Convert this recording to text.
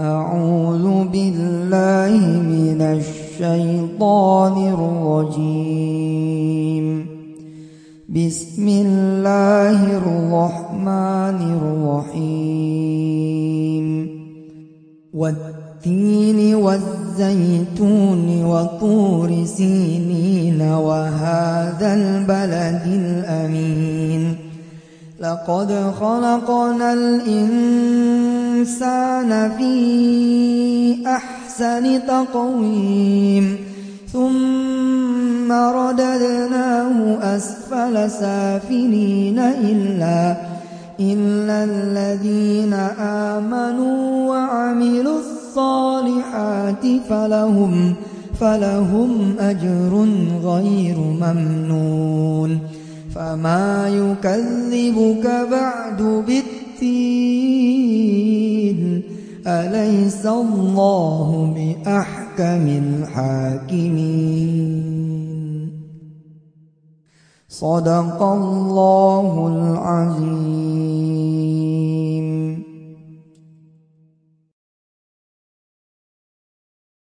أعوذ بالله من الشيطان الرجيم. بسم الله الرحمن الرحيم. والتين والزيتون وطور سينين وهذا البلد الأمين. لقد خلقنا الإنسان في أحسن تقويم. ثم رددناه أسفل سافلين إلا إلا الذين آمنوا وعملوا الصالحات فلهم فلهم أجر غير ممنون. فما يكذبك بعد بالدين أليس الله بأحكم الحاكمين؟ صدق الله العظيم.